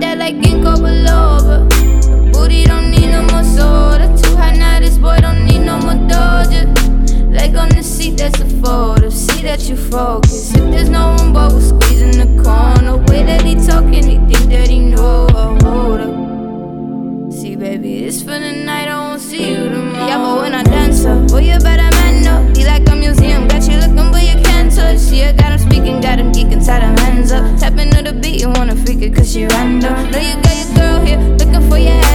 like ginkgo biloba. The booty don't need no more soda. Too hot now, this boy don't need no more doja. Leg on the seat, that's a photo. See that you focus. If there's no room, but we'll squeeze cause she random. Know you got your girl here, looking for your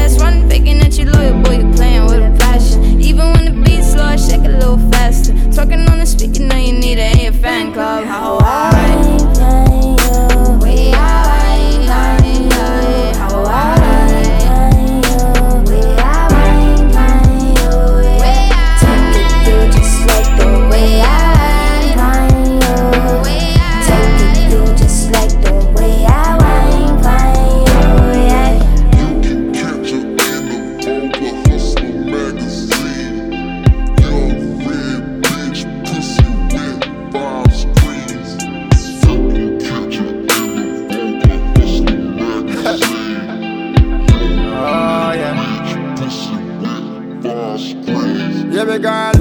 me girl.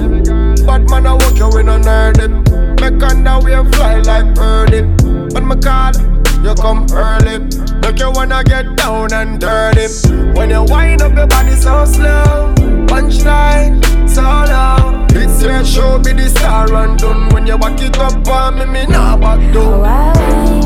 But man, I walk you in a it. Make underwear fly like birdie. When me call, you come early. Make you wanna get down and dirty. When you wind up your body so slow. Punchline, so low. It's your show, be the star and done. When you back it up on me, me nah back down.